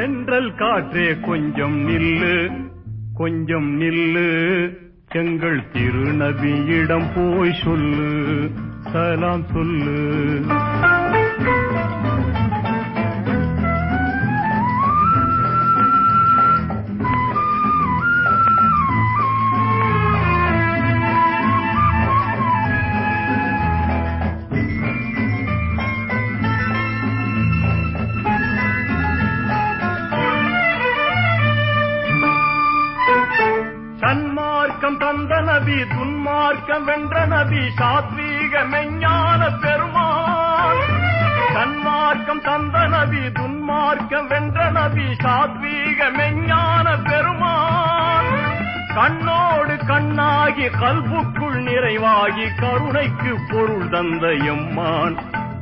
தென்றல் காற்றே கொஞ்சம் நில்லு கொஞ்சம் நில்லு. எங்கள் திருநபியிடம் போய் சொல்லு சலாம் சொல்லு. நபி துன்மார்க்கம் வென்ற நபி சாத்வீக மெஞ்ஞான பெருமான். தன்மார்க்கம் தந்த நபி துன்மார்க்கம் வென்ற நபி சாத்வீக மெஞ்ஞான பெருமான். கண்ணோடு கண்ணாகி கல்புக்குள் நிறைவாகி கருணைக்கு பொருள் தந்த எம்மான்.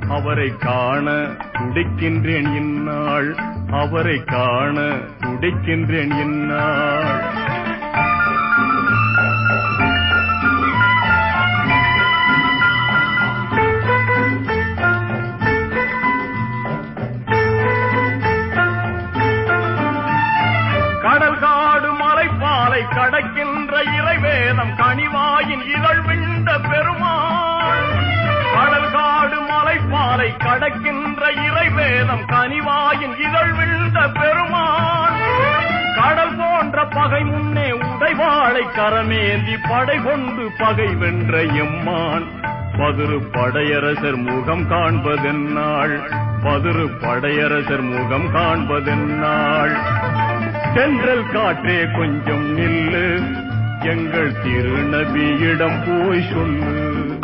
அவரை காண துடிக்கின்றேன் இந்நாள். அவரை காண துடிக்கின்றேன் இந்நாள். வேதம் கனிவாயின் இதழ் விண்ட பெருமான் கடல் காடு மலைப்பாலை கடக்கின்ற இறை வேதம் கனிவாயின் இதழ் விண்ட பெருமான் கடல் போன்ற பகை முன்னே உடைவாளை கரமேந்தி படை கொண்டு பகை வென்ற எம்மான். பதுரு படையரசர் முகம் காண்பதென்னாள் பதுரு படையரசர் முகம் காண்பதென்னாள் தென்றல் காற்றே கொஞ்சம் நில்லு எங்கள் திருநபியிடம் போய் சொல்லு.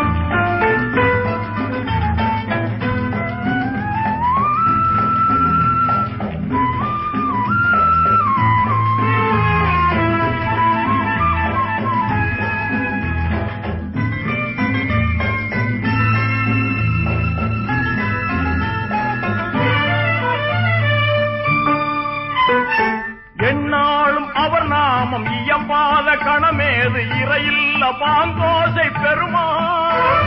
நாமம் இயம்பாத கணமேது இறையில்ல பாங்கோசை பெருமாள்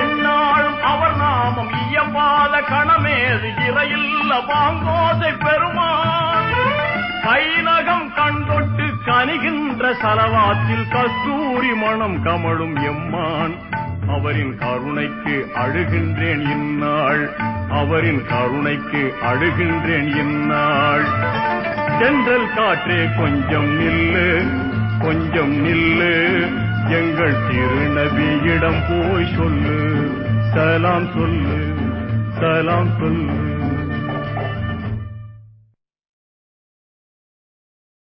எந்நாளும் அவர் நாமம் இயம்பாத கணமேது இறையில்ல பாங்கோசை பெருமாள் கைநகம் கண்டொட்டு கனிகின்ற சலவாத்தில் கஸ்தூரி மனம் கமழும் எம்மான். அவரின் கருணைக்கு அழுகின்றேன் இந்நாள். அவரின் கருணைக்கு அழுகின்றேன் இந்நாள். தென்றல் காற்றே கொஞ்சம் நில்லு கொஞ்சம் நில்லு. எங்கள் திருநபியிடம் போய் சொல்லு சலாம் சொல்லு சலாம் சொல்லு.